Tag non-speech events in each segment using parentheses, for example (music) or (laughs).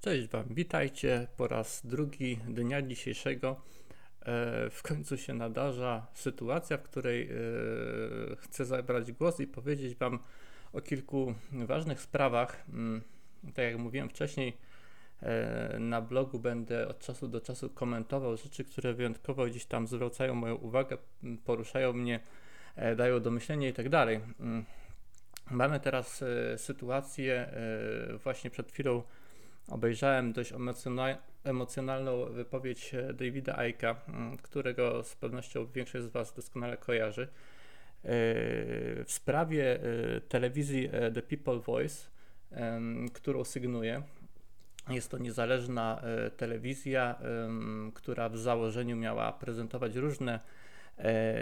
Cześć Wam, witajcie po raz drugi dnia dzisiejszego. E, w końcu się nadarza sytuacja, w której e, chcę zabrać głos i powiedzieć Wam o kilku ważnych sprawach. Mm, tak jak mówiłem wcześniej, e, na blogu będę od czasu do czasu komentował rzeczy, które wyjątkowo gdzieś tam zwracają moją uwagę, poruszają mnie, dają do myślenia i tak. Mm, mamy teraz sytuację, właśnie przed chwilą obejrzałem dość emocjonalną wypowiedź e, Davida Aika, mm, którego z pewnością większość z Was doskonale kojarzy, e, w sprawie e, telewizji The People Voice, którą sygnuje. Jest to niezależna telewizja, która w założeniu miała prezentować różne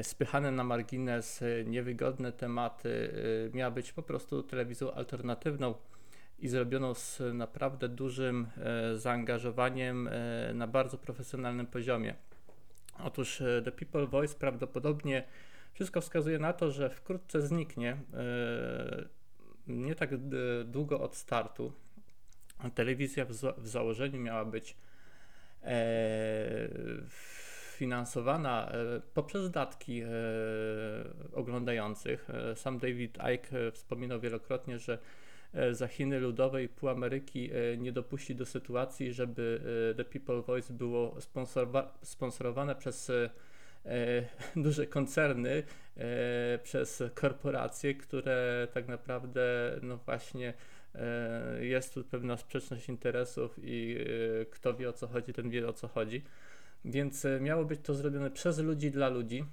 spychane na margines niewygodne tematy. Miała być po prostu telewizją alternatywną i zrobioną z naprawdę dużym e, zaangażowaniem e, na bardzo profesjonalnym poziomie. Otóż e, The People Voice prawdopodobnie wszystko wskazuje na to, że wkrótce zniknie. Nie tak długo od startu. Telewizja w, założeniu miała być finansowana poprzez datki oglądających. Sam David Icke wspominał wielokrotnie, że za Chiny Ludowe i pół Ameryki e, nie dopuści do sytuacji, żeby e, The People Voice było sponsorowane przez (laughs) duże koncerny, przez korporacje, które tak naprawdę, no właśnie, jest tu pewna sprzeczność interesów i kto wie o co chodzi, ten wie o co chodzi. Więc miało być to zrobione przez ludzi dla ludzi.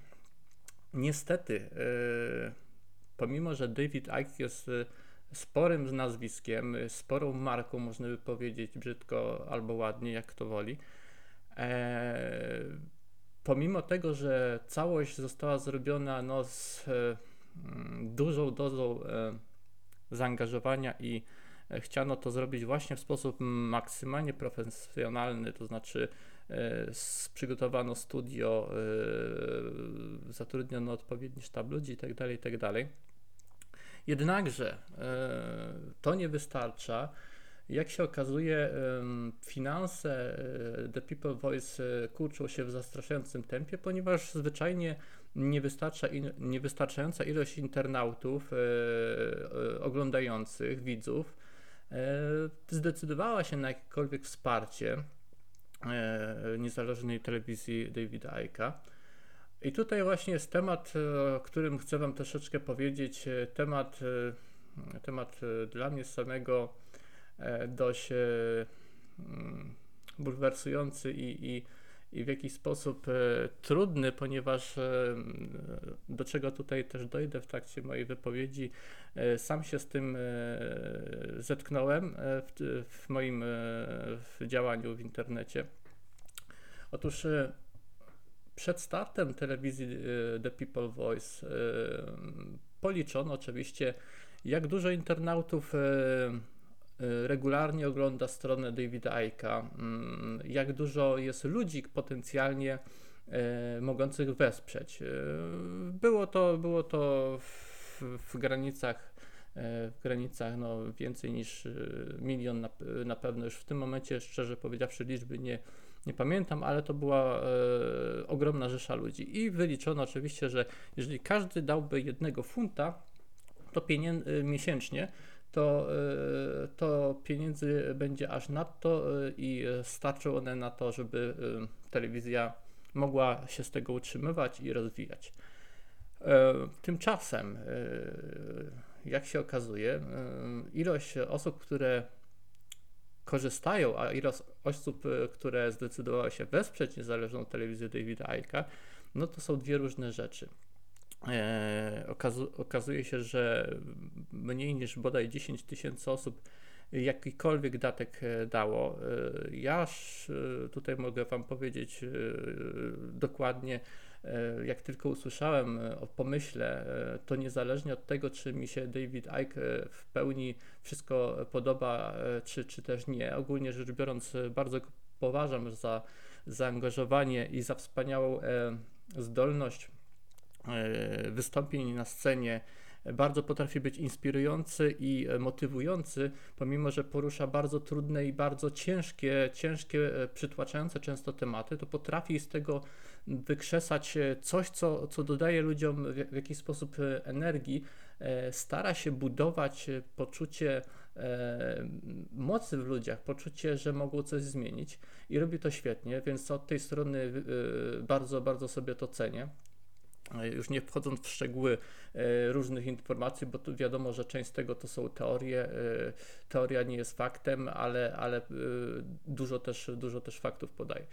Niestety, pomimo że David Icke jest sporym nazwiskiem, sporą marką, można by powiedzieć brzydko albo ładnie, jak kto woli. E, pomimo tego, że całość została zrobiona no, z e, dużą dozą e, zaangażowania i e, chciano to zrobić właśnie w sposób maksymalnie profesjonalny, to znaczy e, przygotowano studio, e, zatrudniono odpowiedni sztab ludzi itd., tak itd., tak Jednakże e, to nie wystarcza. Jak się okazuje, finanse e, The People Voice e, kurczą się w zastraszającym tempie, ponieważ zwyczajnie nie wystarcza niewystarczająca ilość internautów oglądających, widzów zdecydowała się na jakiekolwiek wsparcie niezależnej telewizji Davida Icke'a. I tutaj właśnie jest temat, e, o którym chcę Wam troszeczkę powiedzieć. E, temat, e, temat dla mnie samego dość mm, bulwersujący i, i, i w jakiś sposób trudny, ponieważ do czego tutaj też dojdę w trakcie mojej wypowiedzi, sam się z tym zetknąłem w, w moim w działaniu w internecie. Otóż przed startem telewizji y, The People Voice y, policzono oczywiście, jak dużo internautów y, regularnie ogląda stronę Davida Aika, mm, jak dużo jest ludzi potencjalnie mogących wesprzeć. Było to, było to w, w granicach w granicach no, więcej niż milion na, na pewno już w tym momencie, szczerze powiedziawszy, liczby nie, nie pamiętam, ale to była e, ogromna rzesza ludzi. I wyliczono oczywiście, że jeżeli każdy dałby jednego funta, to pieniędzy miesięcznie, to, e, to pieniędzy będzie aż nadto e, i starczą one na to, żeby e, telewizja mogła się z tego utrzymywać i rozwijać. E, tymczasem, e, jak się okazuje, ilość osób, które korzystają, a ilość osób, e, które zdecydowały się wesprzeć niezależną telewizję Davida Icke'a, no to są dwie różne rzeczy. E, okazu okazuje się, że mniej niż bodaj 10 tysięcy osób jakikolwiek datek e, dało. E, ja tutaj mogę Wam powiedzieć dokładnie, jak tylko usłyszałem o pomyśle, to niezależnie od tego, czy mi się David Icke w pełni wszystko podoba, czy, czy też nie, ogólnie rzecz biorąc, bardzo poważam za zaangażowanie i za wspaniałą zdolność wystąpień na scenie bardzo potrafi być inspirujący i motywujący, pomimo że porusza bardzo trudne i bardzo ciężkie, ciężkie, przytłaczające często tematy, to potrafi z tego wykrzesać coś, co, co dodaje ludziom w, jakiś sposób energii, stara się budować poczucie E, mocy w ludziach, poczucie, że mogą coś zmienić i robi to świetnie, więc od tej strony e, bardzo, bardzo sobie to cenię. E, już nie wchodząc w szczegóły różnych informacji, bo tu wiadomo, że część z tego to są teorie. Teoria nie jest faktem, ale, ale dużo, też, dużo też faktów podaje.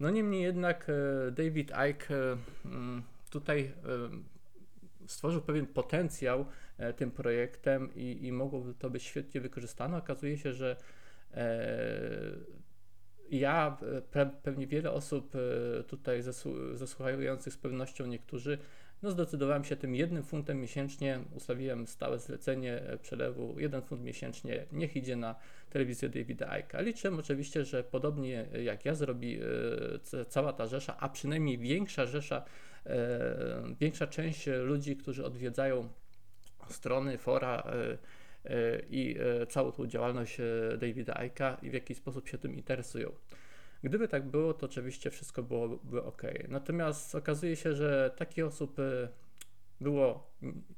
No niemniej jednak David Icke mm, tutaj stworzył pewien potencjał e, tym projektem i, i mogłoby to być świetnie wykorzystane. Okazuje się, że e, ja, pe, pewnie wiele osób e, tutaj zasłuchających z pewnością niektórzy, no zdecydowałem się tym jednym funtem miesięcznie, ustawiłem stałe zlecenie przelewu, jeden funt miesięcznie, niech idzie na telewizję Davida Icke'a. Liczę oczywiście, że podobnie jak ja zrobi cała ta rzesza, a przynajmniej większa rzesza E, większa część ludzi, którzy odwiedzają strony, fora e, e, i całą tą działalność Davida Icke'a i w jakiś sposób się tym interesują. Gdyby tak było, to oczywiście wszystko byłoby ok. Natomiast okazuje się, że takich osób było,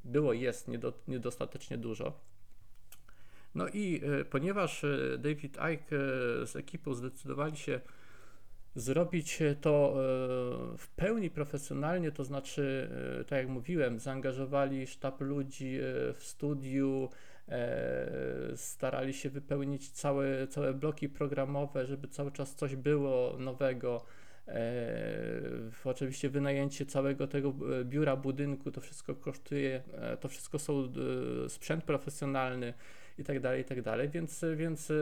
było jest niedostatecznie dużo. No i ponieważ David Icke z ekipą zdecydowali się zrobić to e, w pełni profesjonalnie, to znaczy, e, tak jak mówiłem, zaangażowali sztab ludzi e, w studiu, starali się wypełnić całe, całe bloki programowe, żeby cały czas coś było nowego. Oczywiście wynajęcie całego tego biura, budynku, to wszystko kosztuje, to wszystko są sprzęt profesjonalny i tak dalej, i tak dalej, więc, więc e,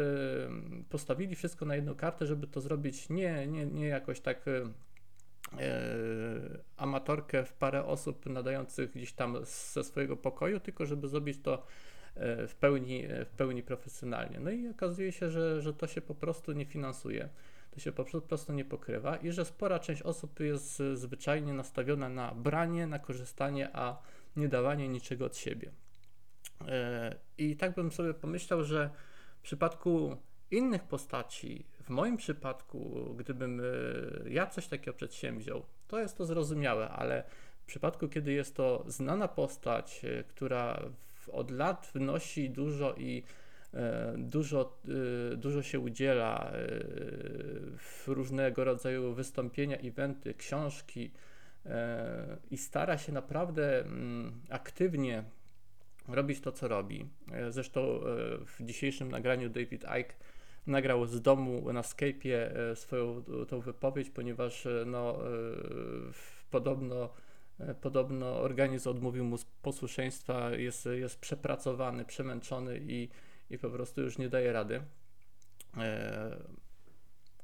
postawili wszystko na jedną kartę, żeby to zrobić nie, nie, nie jakoś tak e, amatorkę w parę osób nadających gdzieś tam ze swojego pokoju, tylko żeby zrobić to e, w pełni, w pełni profesjonalnie. No i okazuje się, że, że to się po prostu nie finansuje, to się po prostu nie pokrywa i że spora część osób jest zwyczajnie nastawiona na branie, na korzystanie, a nie dawanie niczego od siebie. E, I tak bym sobie pomyślał, że w przypadku innych postaci, w moim przypadku, gdybym e, ja coś takiego przedsięwziął, to jest to zrozumiałe, ale w przypadku, kiedy jest to znana postać, e, która od lat wnosi dużo i dużo, dużo się udziela w różnego rodzaju wystąpienia, eventy, książki i stara się naprawdę mm, aktywnie robić to, co robi. E, zresztą e, w dzisiejszym nagraniu David Icke nagrał z domu na Skype'ie e, swoją tą wypowiedź, ponieważ no, podobno, podobno organizm odmówił mu posłuszeństwa, jest, jest przepracowany, przemęczony i, i po prostu już nie daje rady.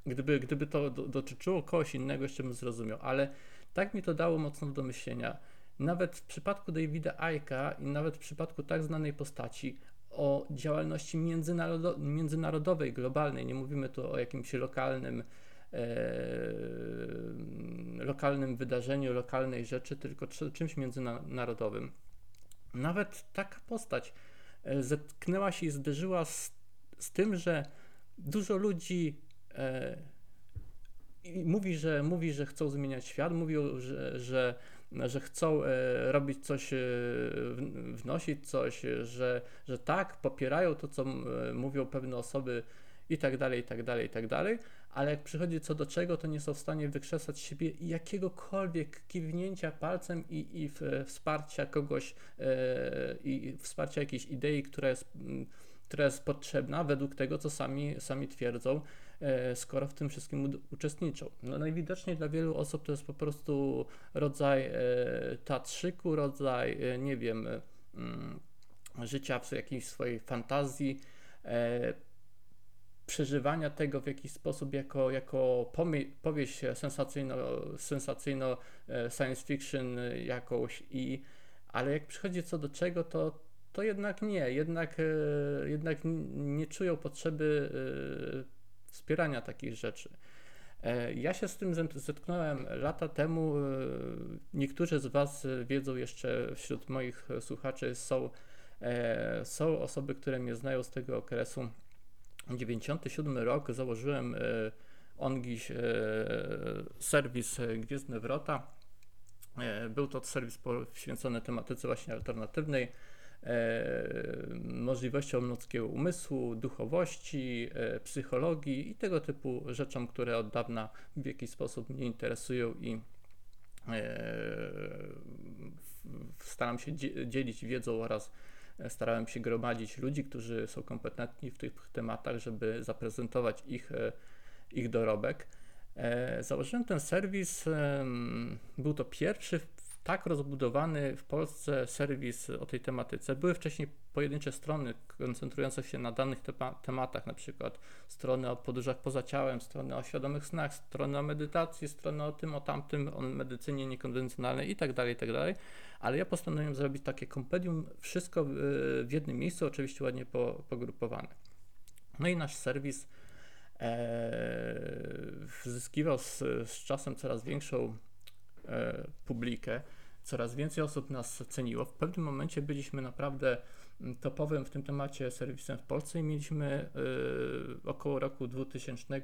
Gdyby, gdyby to dotyczyło kogoś innego, jeszcze bym zrozumiał, ale tak mi to dało mocno do myślenia nawet w przypadku Davida Icke'a i nawet w przypadku tak znanej postaci o działalności międzynarodo międzynarodowej, globalnej, nie mówimy tu o jakimś lokalnym, e, lokalnym wydarzeniu, lokalnej rzeczy, tylko czymś międzynarodowym. Nawet taka postać e, zetknęła się i zderzyła z, z tym, że dużo ludzi e, mówi, że, mówi, że chcą zmieniać świat, mówią, że, że że chcą e, robić coś, e, wnosić coś, że, że tak, popierają to, co e, mówią pewne osoby i tak dalej, i tak dalej, i tak dalej, ale jak przychodzi co do czego, to nie są w stanie wykrzesać siebie jakiegokolwiek kiwnięcia palcem i, i wsparcia kogoś i wsparcia jakiejś idei, która jest, która jest potrzebna według tego, co sami, sami twierdzą. E, skoro w tym wszystkim uczestniczą. No najwidoczniej dla wielu osób to jest po prostu rodzaj e, rodzaj, e, nie wiem, mm, życia w jakiejś swojej fantazji, przeżywania tego w jakiś sposób jako, jako powieść sensacyjno, sensacyjno science fiction jakąś i ale jak przychodzi co do czego, to, to jednak nie, jednak, jednak nie czują potrzeby wspierania takich rzeczy. Ja się z tym zetknąłem lata temu. Niektórzy z Was wiedzą jeszcze wśród moich słuchaczy są, są osoby, które mnie znają z tego okresu. 97 rok założyłem Ongiś serwis Gwiezdne Wrota. Był to serwis poświęcony tematyce właśnie alternatywnej E, możliwościom ludzkiego umysłu, duchowości, e, psychologii i tego typu rzeczom, które od dawna w jakiś sposób mnie interesują i e, staram się dzielić wiedzą oraz starałem się gromadzić ludzi, którzy są kompetentni w tych tematach, żeby zaprezentować ich, ich dorobek. Założyłem ten serwis, był to pierwszy tak rozbudowany w Polsce serwis o tej tematyce. Były wcześniej pojedyncze strony koncentrujące się na danych tematach, na przykład strony o podróżach poza ciałem, strony o świadomych snach, strony o medytacji, strony o tym, o tamtym, o medycynie niekonwencjonalnej itd., tak itd. Tak Ale ja postanowiłem zrobić takie kompendium, wszystko w jednym miejscu, oczywiście ładnie pogrupowane. No i nasz serwis e, zyskiwał z, z czasem coraz większą publikę. Coraz więcej osób nas ceniło. W pewnym momencie byliśmy naprawdę mm, topowym w tym temacie serwisem w Polsce i mieliśmy e, około roku 2000,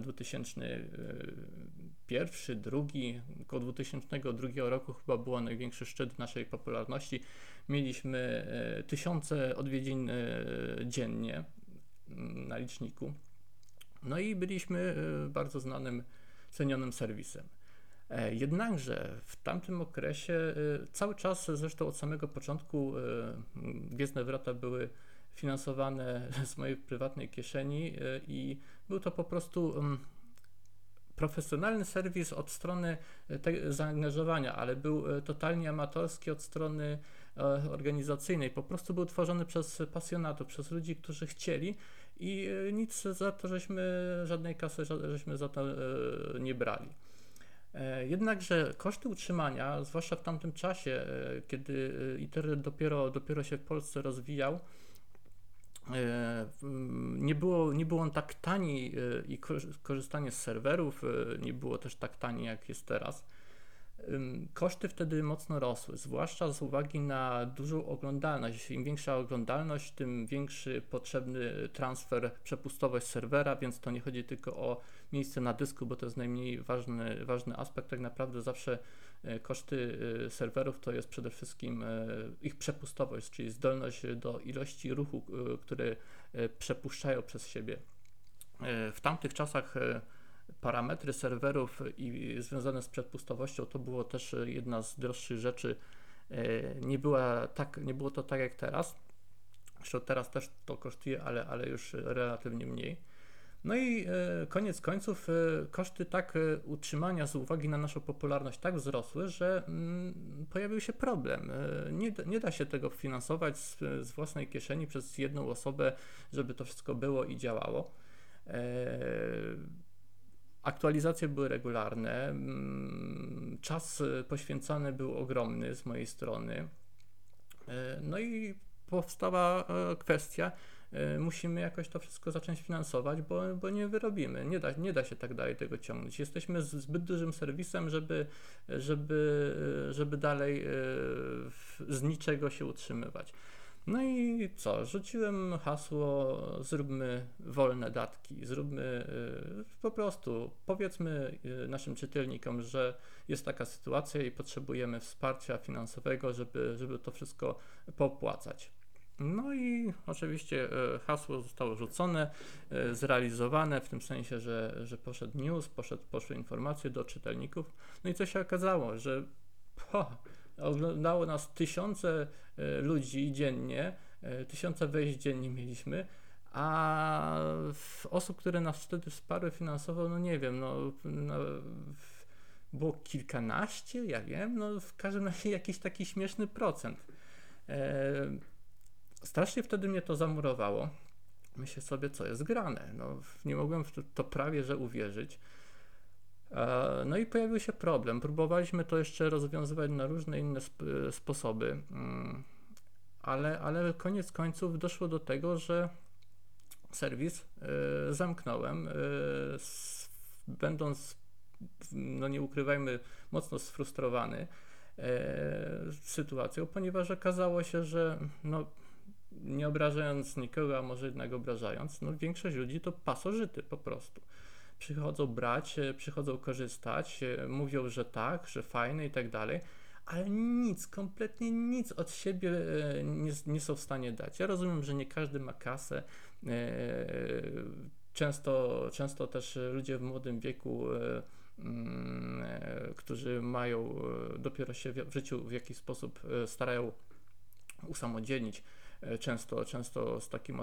2001, drugi, około 2002 roku chyba było największy szczyt naszej popularności. Mieliśmy e, tysiące odwiedzin dziennie mm, na liczniku. No i byliśmy bardzo znanym, cenionym serwisem. E, jednakże w tamtym okresie e, cały czas, zresztą od samego początku, e, Gwiezdne Wrota były finansowane (laughs) z mojej prywatnej kieszeni i był to po prostu profesjonalny serwis od strony zaangażowania, ale był totalnie amatorski od strony organizacyjnej. Po prostu był tworzony przez pasjonatów, przez ludzi, którzy chcieli i nic za to, żeśmy żadnej kasy żeśmy za to nie brali. E, jednakże koszty utrzymania, zwłaszcza w tamtym czasie, e, kiedy e, internet dopiero, dopiero się w Polsce rozwijał, nie było, nie było on tak tani i korzystanie z serwerów nie było też tak tanie jak jest teraz. Koszty wtedy mocno rosły, zwłaszcza z uwagi na dużą oglądalność. Im większa oglądalność, tym większy potrzebny transfer, przepustowość serwera, więc to nie chodzi tylko o miejsce na dysku, bo to jest najmniej ważny, ważny aspekt. Tak naprawdę zawsze e, koszty e, serwerów to jest przede wszystkim e, ich przepustowość, czyli zdolność do ilości ruchu, które przepuszczają przez siebie. W tamtych czasach parametry serwerów i związane z przepustowością to było też jedna z droższych rzeczy. Nie, była tak, nie było to tak jak teraz. Zresztą teraz też to kosztuje, ale, ale już relatywnie mniej. No i e, koniec końców e, koszty tak e, utrzymania z uwagi na naszą popularność tak wzrosły, że mm, pojawił się problem. Nie, nie da się tego finansować z, z własnej kieszeni przez jedną osobę, żeby to wszystko było i działało. Aktualizacje były regularne, mm, czas poświęcany był ogromny z mojej strony. No i powstała kwestia, musimy jakoś to wszystko zacząć finansować, bo, bo nie wyrobimy. Nie da, nie da się tak dalej tego ciągnąć. Jesteśmy zbyt dużym serwisem, żeby, żeby, żeby dalej e, z niczego się utrzymywać. No i co? Rzuciłem hasło zróbmy wolne datki, zróbmy e, po prostu, powiedzmy naszym czytelnikom, że jest taka sytuacja i potrzebujemy wsparcia finansowego, żeby, żeby to wszystko popłacać. No i oczywiście e, hasło zostało rzucone, e, zrealizowane w tym sensie, że, że poszedł news, poszedł, poszły informacje do czytelników. No i co się okazało, że po, oglądało nas tysiące e, ludzi dziennie, tysiące wejść dziennie mieliśmy, a osób, które nas wtedy wsparły finansowo, no nie wiem, no, no było kilkanaście, ja wiem, no w każdym razie (laughs) jakiś taki śmieszny procent. Strasznie wtedy mnie to zamurowało. Myślę sobie, co jest grane. No, nie mogłem w to prawie że uwierzyć. E, no i pojawił się problem. Próbowaliśmy to jeszcze rozwiązywać na różne inne sp sposoby, mm, ale, ale koniec końców doszło do tego, że serwis y, zamknąłem y, będąc, no nie ukrywajmy, mocno sfrustrowany e, sytuacją, ponieważ okazało się, że no, nie obrażając nikogo, a może jednak obrażając, no większość ludzi to pasożyty po prostu. Przychodzą brać, e, przychodzą korzystać, e, mówią, że tak, że fajne i tak dalej, ale nic, kompletnie nic od siebie e, nie, nie są w stanie dać. Ja rozumiem, że nie każdy ma kasę. Często, często też ludzie w młodym wieku, mm, którzy mają dopiero się w życiu w jakiś sposób starają usamodzielnić, często, często z takich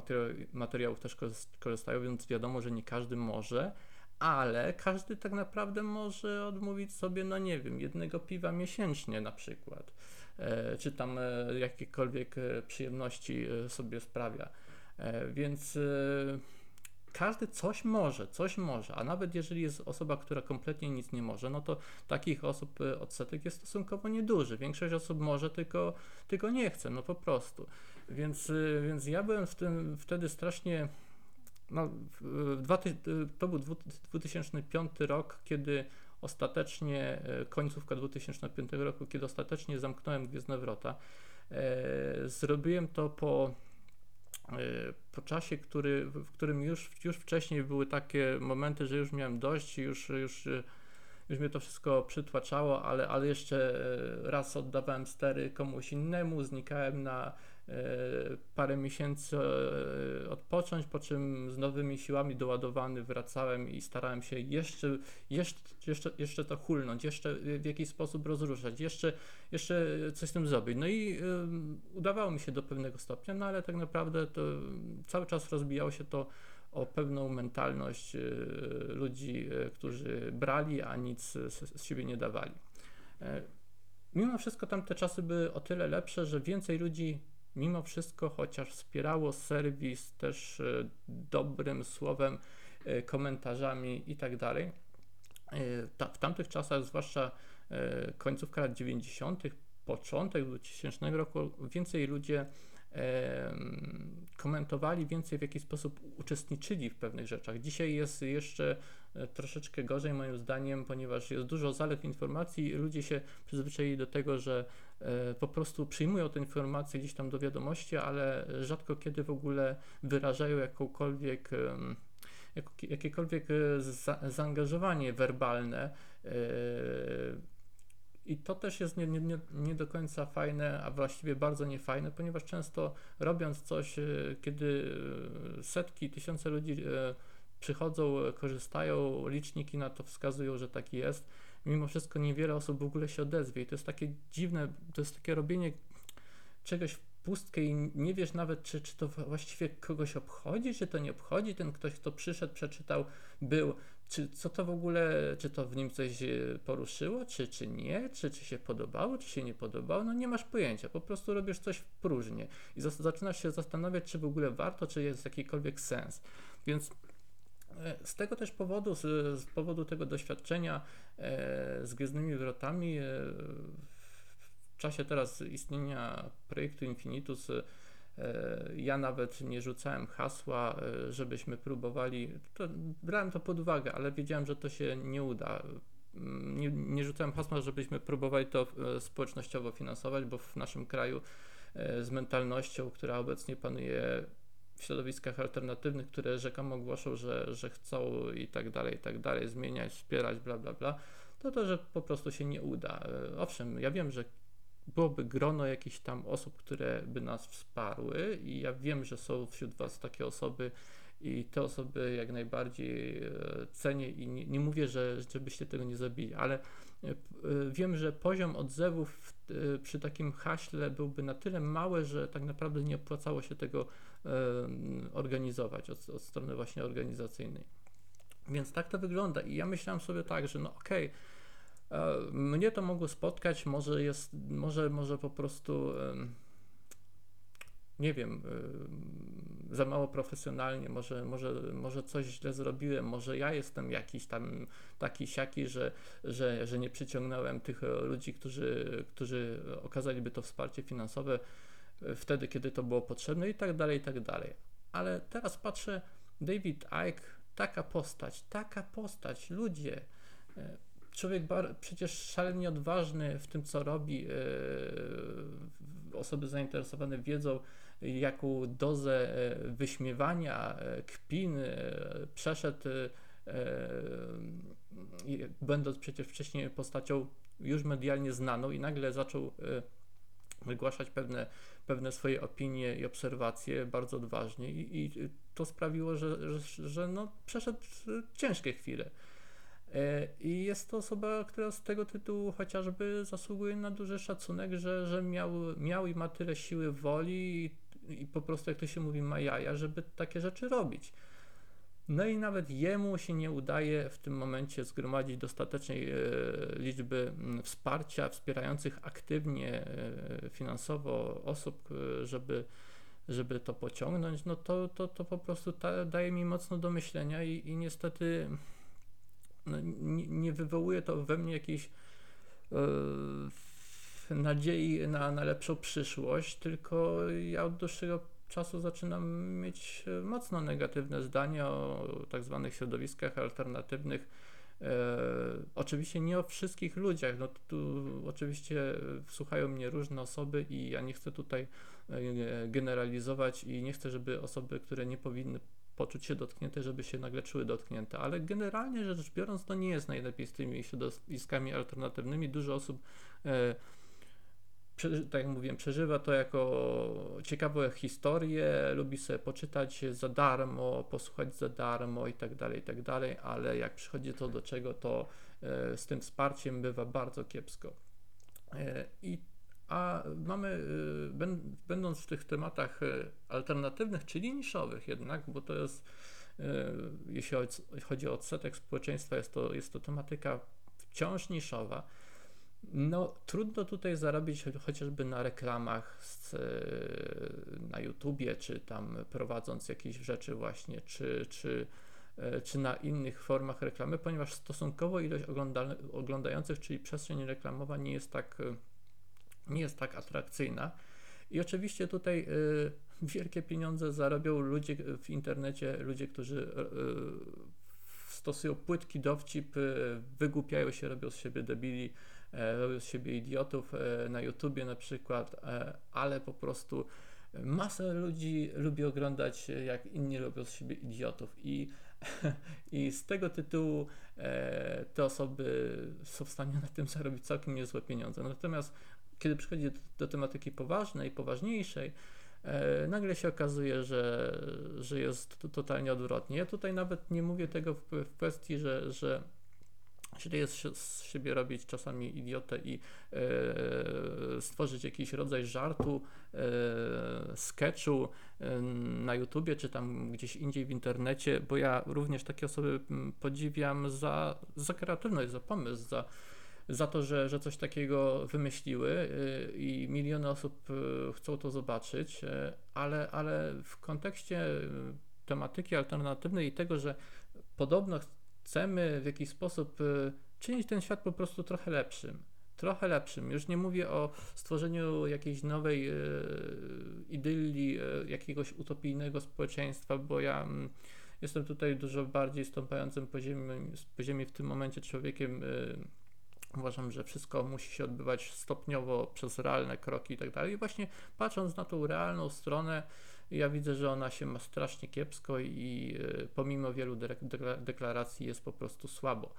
materiałów też korzystają, więc wiadomo, że nie każdy może, ale każdy tak naprawdę może odmówić sobie, no nie wiem, jednego piwa miesięcznie na przykład, e, czy tam e, jakiekolwiek e, przyjemności sobie sprawia. Więc każdy coś może, coś może, a nawet jeżeli jest osoba, która kompletnie nic nie może, no to takich osób odsetek jest stosunkowo nieduży. Większość osób może, tylko, tylko nie chce, no po prostu. Więc, więc ja byłem w tym wtedy strasznie no, to był 2005 rok, kiedy ostatecznie, e, końcówka 2005 roku, kiedy ostatecznie zamknąłem Gwiezdne Wrota. E, zrobiłem to po, e, po czasie, który, w którym już, już wcześniej były takie momenty, że już miałem dość, już, już, już mnie to wszystko przytłaczało, ale, ale jeszcze raz oddawałem stery komuś innemu, znikałem na E, parę miesięcy e, odpocząć, po czym z nowymi siłami doładowany wracałem i starałem się jeszcze, jeszcze, jeszcze, jeszcze to hulnąć, jeszcze w jakiś sposób rozruszać, jeszcze, jeszcze coś z tym zrobić. No i udawało mi się do pewnego stopnia, no ale tak naprawdę to cały czas rozbijało się to o pewną mentalność y, ludzi, którzy brali, a nic z, z siebie nie dawali. Mimo wszystko tamte czasy były o tyle lepsze, że więcej ludzi mimo wszystko, chociaż wspierało serwis też e, dobrym słowem, e, komentarzami i tak dalej. E, w tamtych czasach, zwłaszcza końcówka lat 90., początek 2000 roku, więcej ludzie komentowali, więcej w jakiś sposób uczestniczyli w pewnych rzeczach. Dzisiaj jest jeszcze e, troszeczkę gorzej moim zdaniem, ponieważ jest dużo zalet informacji i ludzie się przyzwyczaili do tego, że e, po prostu przyjmują te informacje gdzieś tam do wiadomości, ale rzadko kiedy w ogóle wyrażają jakąkolwiek jakiekolwiek e, za, zaangażowanie werbalne i to też jest nie, nie, nie do końca fajne, a właściwie bardzo niefajne, ponieważ często robiąc coś, e, kiedy e, setki, tysiące ludzi e, przychodzą, korzystają, liczniki na to wskazują, że taki jest, mimo wszystko niewiele osób w ogóle się odezwie. I to jest takie dziwne, to jest takie robienie czegoś w pustkę i nie wiesz nawet, czy, czy to właściwie kogoś obchodzi, czy to nie obchodzi. Ten ktoś, kto przyszedł, przeczytał, był, czy co to w ogóle, czy to w nim coś e, poruszyło, czy, czy nie, czy, czy się podobało, czy się nie podobało, no nie masz pojęcia, po prostu robisz coś w próżnię i zaczynasz się zastanawiać, czy w ogóle warto, czy jest jakikolwiek sens. Więc e, z tego też powodu, z, z powodu tego doświadczenia e, z Gwiezdnymi Wrotami, e, w czasie teraz istnienia projektu Infinitus, E, ja nawet nie rzucałem hasła, e, żebyśmy próbowali. To, brałem to pod uwagę, ale wiedziałem, że to się nie uda. Mm, nie, nie rzucałem hasła, żebyśmy próbowali to e, społecznościowo finansować, bo w naszym kraju z mentalnością, która obecnie panuje w środowiskach alternatywnych, które rzekomo głoszą, że, że chcą i tak dalej, i tak dalej, zmieniać, wspierać, bla, bla, bla, to to, że po prostu się nie uda. Owszem, ja wiem, że byłoby grono jakichś tam osób, które by nas wsparły i ja wiem, że są wśród Was takie osoby i te osoby jak najbardziej e, cenię i nie, nie mówię, że żebyście tego nie zabili, ale e, e, wiem, że poziom odzewów przy takim haśle byłby na tyle mały, że tak naprawdę nie opłacało się tego organizować od, od strony właśnie organizacyjnej. Więc tak to wygląda i ja myślałem sobie tak, że no okej, okay, mnie to mogło spotkać, może jest, może, może po prostu nie wiem, za mało profesjonalnie, może, może, może coś źle zrobiłem, może ja jestem jakiś tam taki siaki, że, że, że nie przyciągnąłem tych ludzi, którzy, którzy okazaliby to wsparcie finansowe e, wtedy, kiedy to było potrzebne i tak dalej, i tak dalej. Ale teraz patrzę, David Icke taka postać, taka postać, ludzie. Człowiek przecież szalenie odważny w tym, co robi. E, osoby zainteresowane wiedzą, jaką dozę wyśmiewania, kpin przeszedł, będąc przecież wcześniej postacią już medialnie znaną i nagle zaczął wygłaszać pewne, pewne swoje opinie i obserwacje bardzo odważnie i, i to sprawiło, że, że, że no, przeszedł ciężkie chwile. E, I jest to osoba, która z tego tytułu chociażby zasługuje na duży szacunek, że, że miał, miał i ma tyle siły woli i, i po prostu, jak to się mówi, ma jaja, żeby takie rzeczy robić. No i nawet jemu się nie udaje w tym momencie zgromadzić dostatecznej e, liczby wsparcia, wspierających aktywnie e, finansowo osób, żeby, żeby to pociągnąć, no to, to, to po prostu daje mi mocno do myślenia i, i niestety nie, nie, wywołuje to we mnie jakiejś nadziei na, na lepszą przyszłość, tylko ja od dłuższego czasu zaczynam mieć e, mocno negatywne zdanie o tak zwanych środowiskach alternatywnych. E, oczywiście nie o wszystkich ludziach, no tu oczywiście słuchają mnie różne osoby i ja nie chcę tutaj e, generalizować i nie chcę, żeby osoby, które nie powinny poczuć się dotknięte, żeby się nagle czuły dotknięte, ale generalnie rzecz biorąc, to nie jest najlepiej z tymi środowiskami alternatywnymi. Dużo osób e, tak jak mówiłem, przeżywa to jako ciekawą historię, lubi sobie poczytać za darmo, posłuchać za darmo i tak dalej, i tak dalej, ale jak przychodzi to do czego, to e, z tym wsparciem bywa bardzo kiepsko. E, I a mamy, e, będąc w tych tematach alternatywnych, czyli niszowych jednak, bo to jest, jeśli chodzi o odsetek społeczeństwa, jest to, jest to tematyka wciąż niszowa, no, trudno tutaj zarobić chociażby na reklamach z, na YouTubie, czy tam prowadząc jakieś rzeczy właśnie, czy, czy, czy na innych formach reklamy, ponieważ stosunkowo ilość ogląda, oglądających, czyli przestrzeń reklamowa nie jest tak, nie jest tak atrakcyjna. I oczywiście tutaj y, wielkie pieniądze zarobią ludzie w internecie, ludzie, którzy y, stosują płytki dowcip, y, wygłupiają się, robią z siebie debili, E, robią z siebie idiotów e, na YouTubie na przykład, e, ale po prostu masa ludzi lubi oglądać, jak inni robią z siebie idiotów i, (laughs) i z tego tytułu te osoby są w stanie na tym zarobić całkiem niezłe pieniądze. Natomiast kiedy przychodzi do, do tematyki poważnej, poważniejszej, nagle się okazuje, że, że jest to totalnie odwrotnie. Ja tutaj nawet nie mówię tego w, w kwestii, że, że jest z siebie robić czasami idiotę i e, stworzyć jakiś rodzaj żartu, e, sketchu e, na YouTubie czy tam gdzieś indziej w internecie, bo ja również takie osoby podziwiam za, za kreatywność, za pomysł, za, za to, że, że coś takiego wymyśliły e, i miliony osób e, chcą to zobaczyć, e, ale, ale w kontekście tematyki alternatywnej i tego, że podobno chcemy w jakiś sposób y, czynić ten świat po prostu trochę lepszym. Trochę lepszym. Już nie mówię o stworzeniu jakiejś nowej y, idylii, y, jakiegoś utopijnego społeczeństwa, bo ja mm, jestem tutaj dużo bardziej stąpającym po ziemi, po ziemi w tym momencie człowiekiem. Uważam, że wszystko musi się odbywać stopniowo przez realne kroki i tak dalej. I właśnie patrząc na tą realną stronę, ja widzę, że ona się ma strasznie kiepsko i e, pomimo wielu deklaracji jest po prostu słabo.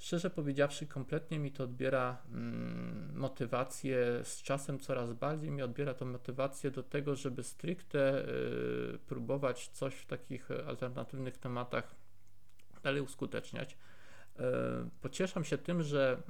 Szczerze powiedziawszy, kompletnie mi to odbiera mm, motywację, z czasem coraz bardziej mi odbiera to motywację do tego, żeby stricte y, próbować coś w takich alternatywnych tematach dalej uskuteczniać. Y, pocieszam się tym, że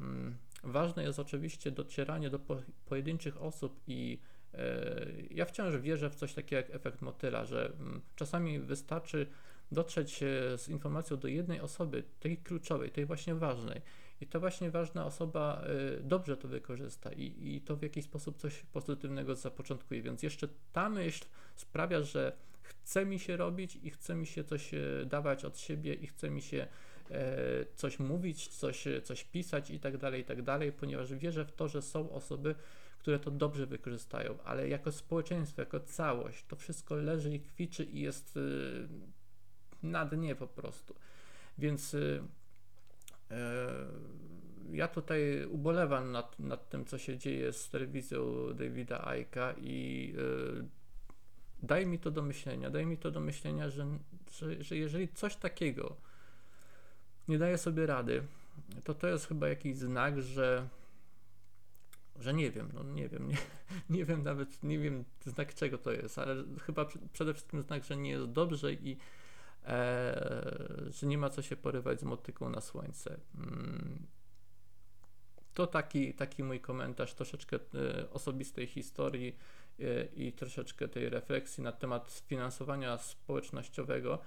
y, ważne jest oczywiście docieranie do po, pojedynczych osób i E, ja wciąż wierzę w coś takiego jak efekt motyla, że mm, czasami wystarczy dotrzeć e, z informacją do jednej osoby, tej kluczowej, tej właśnie ważnej. I ta właśnie ważna osoba e, dobrze to wykorzysta i, i to w jakiś sposób coś pozytywnego zapoczątkuje. Więc jeszcze ta myśl sprawia, że chce mi się robić i chce mi się coś dawać od siebie i chce mi się coś mówić, coś, coś pisać i tak dalej, i tak dalej, ponieważ wierzę w to, że są osoby, które to dobrze wykorzystają, ale jako społeczeństwo, jako całość, to wszystko leży i kwiczy i jest, y, na dnie po prostu. Więc ja tutaj ubolewam nad, nad tym, co się dzieje z telewizją Davida Aika i daje mi to do myślenia. Daje mi to do myślenia, że, że, że jeżeli coś takiego nie daje sobie rady, to to jest chyba jakiś znak, że że nie wiem, no nie wiem, (laughs) nie, nie wiem nawet, nie wiem znak czego to jest, ale chyba przede wszystkim znak, że nie jest dobrze i e, że nie ma co się porywać z motyką na słońce. Mm. To taki, taki mój komentarz, troszeczkę e, osobistej historii e, i troszeczkę tej refleksji na temat finansowania społecznościowego.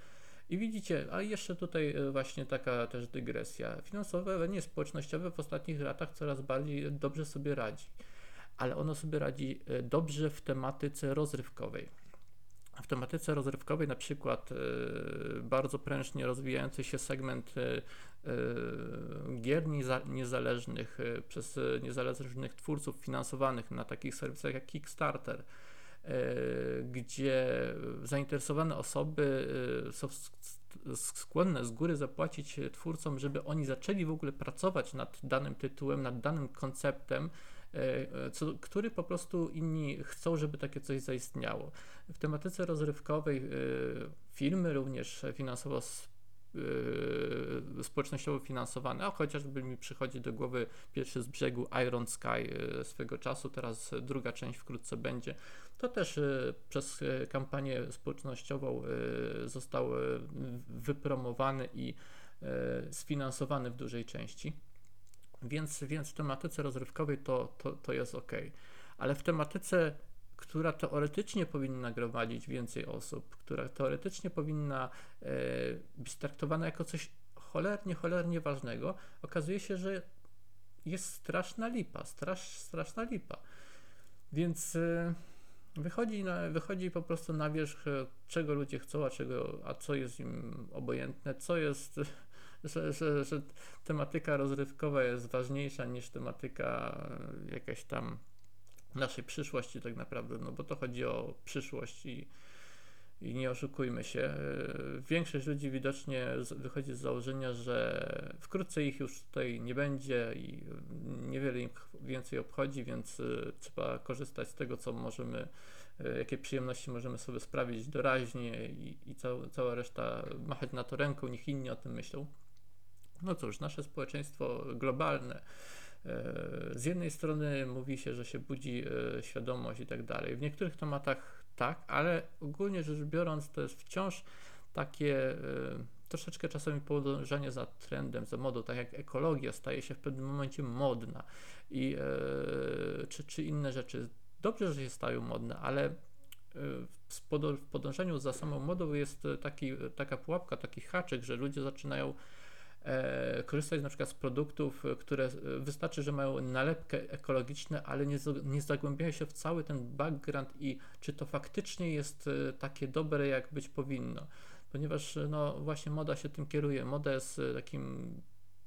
I widzicie, a jeszcze tutaj e, właśnie taka też dygresja. Finansowe, nie społecznościowe w ostatnich latach coraz bardziej dobrze sobie radzi, ale ono sobie radzi e, dobrze w tematyce rozrywkowej. W tematyce rozrywkowej na przykład e, bardzo prężnie rozwijający się segment gier niezależnych przez niezależnych twórców finansowanych na takich serwisach jak Kickstarter, gdzie zainteresowane osoby e, są skłonne z góry zapłacić twórcom, żeby oni zaczęli w ogóle pracować nad danym tytułem, nad danym konceptem, e, co, który po prostu inni chcą, żeby takie coś zaistniało. W tematyce rozrywkowej filmy również finansowo społecznościowo finansowane, a chociażby mi przychodzi do głowy pierwszy z brzegu Iron Sky yy, swego czasu, teraz druga część wkrótce będzie, to też yy, przez yy, kampanię społecznościową yy, został wypromowany i sfinansowany w dużej części. Więc, więc w tematyce rozrywkowej to, to, to jest ok. Ale w tematyce która teoretycznie powinna gromadzić więcej osób, która teoretycznie powinna e, być traktowana jako coś cholernie, cholernie ważnego, okazuje się, że jest straszna lipa, strasz, straszna lipa. Więc e, wychodzi, na, wychodzi po prostu na wierzch, e, czego ludzie chcą, a, czego, a co jest im obojętne, co jest, (laughs) że, że, że tematyka rozrywkowa jest ważniejsza niż tematyka jakaś tam naszej przyszłości tak naprawdę, no bo to chodzi o przyszłość i, i nie oszukujmy się. E, większość ludzi widocznie wychodzi z założenia, że wkrótce ich już tutaj nie będzie i niewiele im więcej obchodzi, więc e, trzeba korzystać z tego, co możemy, e, jakie przyjemności możemy sobie sprawić doraźnie i, i cała, reszta machać na to ręką, niech inni o tym myślą. No cóż, nasze społeczeństwo globalne z jednej strony mówi się, że się budzi e, świadomość i tak dalej. W niektórych tematach tak, ale ogólnie rzecz biorąc, to jest wciąż takie e, troszeczkę czasami podążanie za trendem, za modą, tak jak ekologia staje się w pewnym momencie modna i czy, czy inne rzeczy. Dobrze, że się stają modne, ale w podążaniu za samą modą jest taki, taka pułapka, taki haczyk, że ludzie zaczynają e, korzystać na przykład z produktów, które wystarczy, że mają nalepkę ekologiczne, ale nie, nie zagłębiają się w cały ten background i czy to faktycznie jest e, takie dobre, jak być powinno. Ponieważ no właśnie moda się tym kieruje. Moda jest e, takim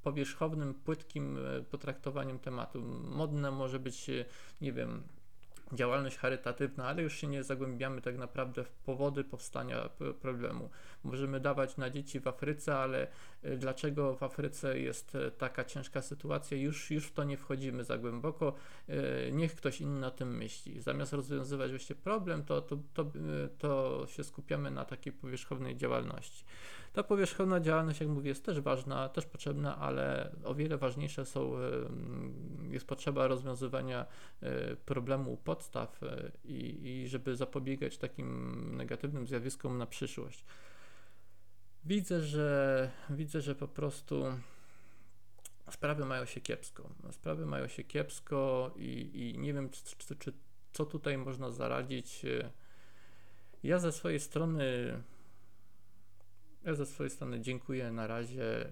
powierzchownym, płytkim e, potraktowaniem tematu. Modne może być, nie wiem, działalność charytatywna, ale już się nie zagłębiamy tak naprawdę w powody powstania problemu. Możemy dawać na dzieci w Afryce, ale e, dlaczego w Afryce jest e, taka ciężka sytuacja, już, już w to nie wchodzimy za głęboko, e, niech ktoś inny o tym myśli. Zamiast rozwiązywać właśnie problem, to, to, to, to się skupiamy na takiej powierzchownej działalności. Ta powierzchowna działalność, jak mówię, jest też ważna, też potrzebna, ale o wiele ważniejsze są, jest potrzeba rozwiązywania problemu podstaw i, i żeby zapobiegać takim negatywnym zjawiskom na przyszłość. Widzę, że widzę, że po prostu sprawy mają się kiepsko. Sprawy mają się kiepsko i, i nie wiem, czy, czy, czy, co tutaj można zaradzić. Ja ze swojej strony ja ze swojej strony dziękuję na razie.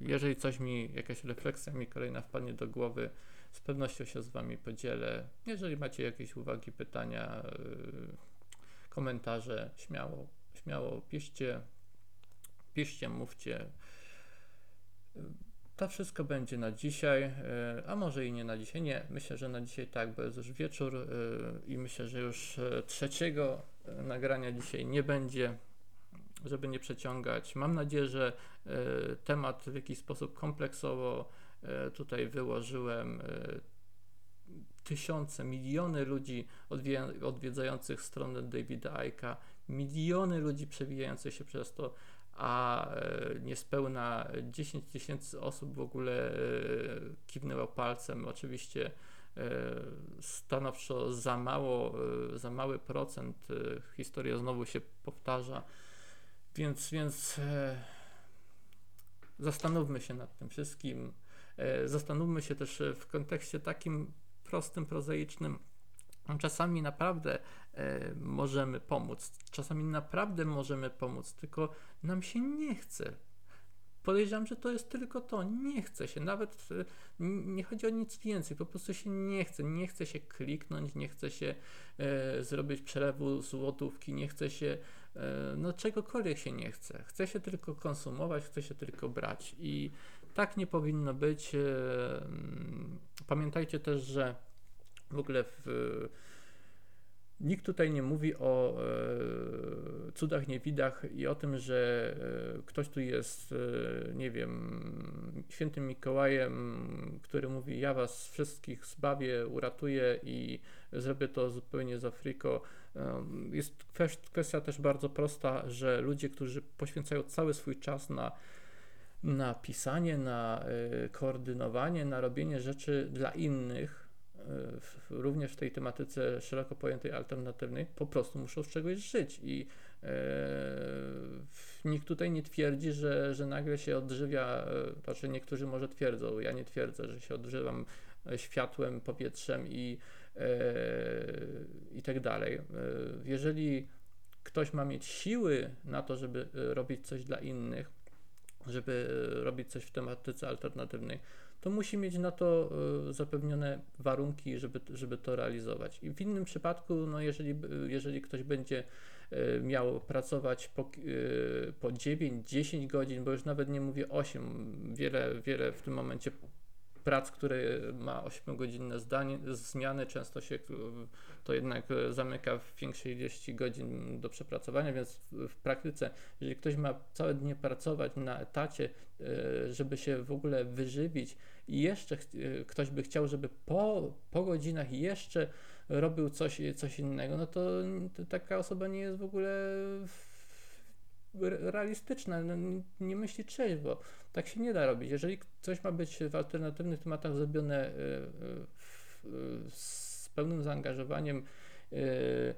Jeżeli coś mi, jakaś refleksja mi kolejna wpadnie do głowy, z pewnością się z Wami podzielę. Jeżeli macie jakieś uwagi, pytania, komentarze, śmiało śmiało piszcie, piszcie, mówcie. To wszystko będzie na dzisiaj, e, a może i nie na dzisiaj. Nie, myślę, że na dzisiaj tak, bo jest już wieczór e, i myślę, że już e, trzeciego nagrania dzisiaj nie będzie. żeby nie przeciągać. Mam nadzieję, że temat w jakiś sposób kompleksowo tutaj wyłożyłem tysiące, miliony ludzi odwiedzających stronę Davida Icka, miliony ludzi przewijających się przez to, a e, niespełna 10 tysięcy osób w ogóle e, kiwnęło palcem. Oczywiście e, stanowczo za mało, za mały procent. Historia znowu się powtarza. Więc, więc zastanówmy się nad tym wszystkim. Zastanówmy się też w kontekście takim prostym, prozaicznym. Czasami naprawdę e, możemy pomóc, czasami naprawdę możemy pomóc, tylko nam się nie chce. Podejrzewam, że to jest tylko to. Nie chce się, nawet e, nie chodzi o nic więcej, po prostu się nie chce. Nie chce się kliknąć, nie chce się e, zrobić przelewu złotówki, nie chce się, e, no czegokolwiek się nie chce. Chce się tylko konsumować, chce się tylko brać i tak nie powinno być. E, pamiętajcie też, że w ogóle w, nikt tutaj nie mówi o e, cudach, niewidach i o tym, że e, ktoś tu jest, nie wiem, świętym Mikołajem, który mówi: Ja was wszystkich zbawię, uratuję i zrobię to zupełnie z Afriko. Jest kwestia też bardzo prosta, że ludzie, którzy poświęcają cały swój czas na na pisanie, na koordynowanie, na robienie rzeczy dla innych, również w tej tematyce szeroko pojętej alternatywnej, po prostu muszą z czegoś żyć i y, nikt tutaj nie twierdzi, że, że nagle się odżywia, znaczy niektórzy może twierdzą, ja nie twierdzę, że się odżywam światłem, powietrzem i, i tak dalej. Jeżeli ktoś ma mieć siły na to, żeby robić coś dla innych, żeby robić coś w tematyce alternatywnej, to musi mieć na to e, zapewnione warunki, żeby, żeby to realizować. I w innym przypadku, no jeżeli, jeżeli ktoś będzie e, miał pracować po, e, po 9-10 godzin, bo już nawet nie mówię 8, wiele, wiele w tym momencie prac, które ma 8-godzinne zdanie, zmiany, często się to jednak zamyka w większej ilości godzin do przepracowania, więc w praktyce, jeżeli ktoś ma całe dnie pracować na etacie, e, żeby się w ogóle wyżywić i jeszcze ktoś by chciał, żeby po, po godzinach jeszcze robił coś, coś innego, no to, taka osoba nie jest w ogóle realistyczna, no, nie myśli trzeźwo. Tak się nie da robić. Jeżeli coś ma być w alternatywnych tematach zrobione y, y, z pełnym zaangażowaniem y,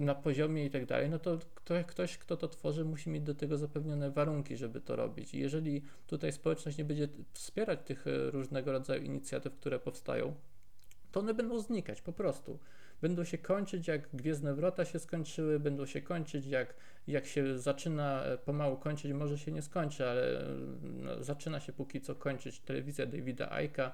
na poziomie i tak dalej, no to ktoś, kto to tworzy, musi mieć do tego zapewnione warunki, żeby to robić. I jeżeli tutaj społeczność nie będzie wspierać tych różnego rodzaju inicjatyw, które powstają, to one będą znikać po prostu będą się kończyć, jak Gwiezdne Wrota się skończyły, będą się kończyć, jak, jak się zaczyna e, pomału kończyć, może się nie skończy, ale no, zaczyna się póki co kończyć telewizja Davida Aika,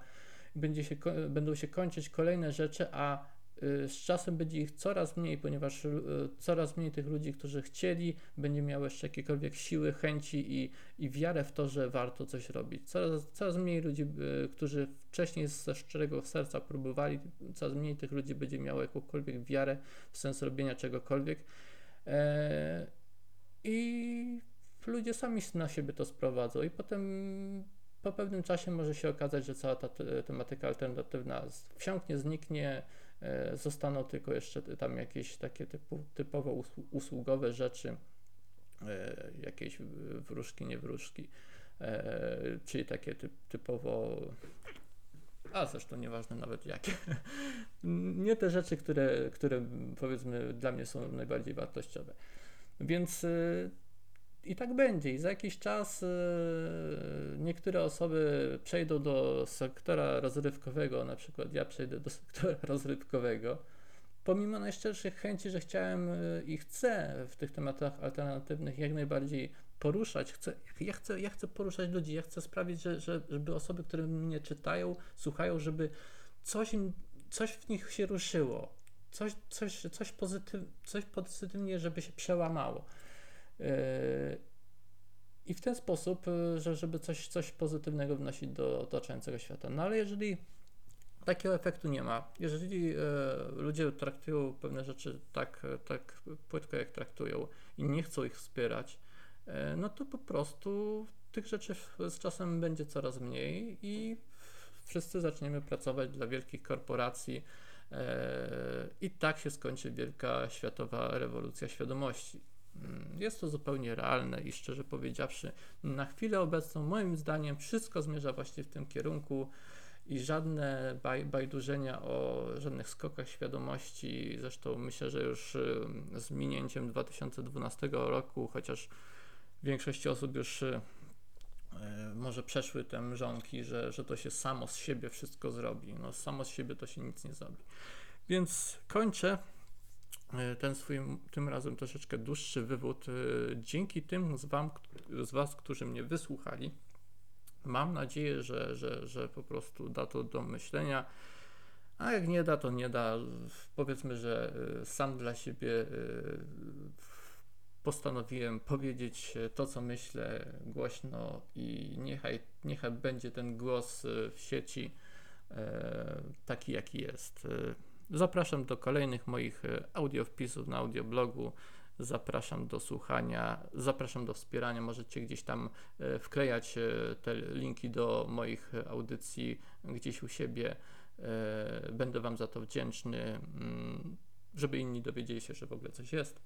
będzie się, będą się kończyć kolejne rzeczy, a z czasem będzie ich coraz mniej, ponieważ y, coraz mniej tych ludzi, którzy chcieli, będzie miało jeszcze jakiekolwiek siły, chęci i, i wiarę w to, że warto coś robić. Coraz, coraz mniej ludzi, y, którzy wcześniej ze szczerego serca próbowali, coraz mniej tych ludzi będzie miało jakąkolwiek wiarę w sens robienia czegokolwiek. E, I ludzie sami na siebie to sprowadzą i potem po pewnym czasie może się okazać, że cała ta tematyka alternatywna wsiąknie, zniknie, zostaną tylko jeszcze tam jakieś takie typu, typowo usługowe rzeczy, e, jakieś wróżki, nie wróżki, e, czyli takie typ, typowo a zresztą nieważne nawet jakie. (laughs) Nie te rzeczy, które, które powiedzmy dla mnie są najbardziej wartościowe. Więc i tak będzie. I za jakiś czas e, niektóre osoby przejdą do sektora rozrywkowego, na przykład ja przejdę do sektora (laughs) rozrywkowego, pomimo najszczerszych chęci, że chciałem e, i chcę w tych tematach alternatywnych jak najbardziej poruszać. Chcę, ja, chcę, ja chcę poruszać ludzi, ja chcę sprawić, że, że, żeby osoby, które mnie czytają, słuchają, żeby coś, im, coś w nich się ruszyło, coś, coś, coś, pozytyw, coś pozytywnie, żeby się przełamało. I w ten sposób, y, że, żeby coś, coś pozytywnego wnosić do otaczającego świata. No ale jeżeli takiego efektu nie ma, jeżeli e, ludzie traktują pewne rzeczy tak, tak płytko, jak traktują, i nie chcą ich wspierać, no to po prostu tych rzeczy z czasem będzie coraz mniej i wszyscy zaczniemy pracować dla wielkich korporacji. I tak się skończy wielka światowa rewolucja świadomości. Mm, jest to zupełnie realne i szczerze powiedziawszy, na chwilę obecną, moim zdaniem, wszystko zmierza właśnie w tym kierunku i żadne baj, bajdurzenia o żadnych skokach świadomości. Zresztą myślę, że już y, z minięciem 2012 roku, chociaż większość osób już y, y, może przeszły te mrzonki, że, że to się samo z siebie wszystko zrobi. No, samo z siebie to się nic nie zrobi. Więc kończę. E, ten swój tym razem troszeczkę dłuższy wywód. E, dzięki tym z, wam, z Was, którzy mnie wysłuchali, mam nadzieję, że, że, że po prostu da to do myślenia. A jak nie da, to nie da. Powiedzmy, że e, sam dla siebie postanowiłem powiedzieć to, co myślę głośno i niechaj, niechaj będzie ten głos w sieci taki, jaki jest. Zapraszam do kolejnych moich e, audio wpisów na audioblogu. Zapraszam do słuchania, zapraszam do wspierania. Możecie gdzieś tam e, wklejać e, te linki do moich audycji gdzieś u siebie. Będę Wam za to wdzięczny, mm, żeby inni dowiedzieli się, że w ogóle coś jest.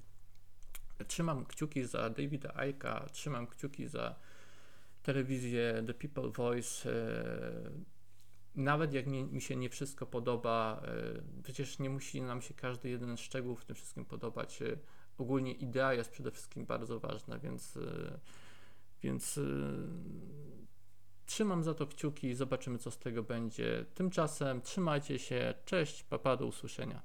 Trzymam kciuki za Davida Aika, trzymam kciuki za telewizję The People Voice nawet jak nie, mi się nie wszystko podoba, e, przecież nie musi nam się każdy jeden szczegół w tym wszystkim podobać. E, ogólnie idea jest przede wszystkim bardzo ważna, więc, e, więc trzymam za to kciuki i zobaczymy, co z tego będzie. Tymczasem trzymajcie się, cześć, papa, do usłyszenia.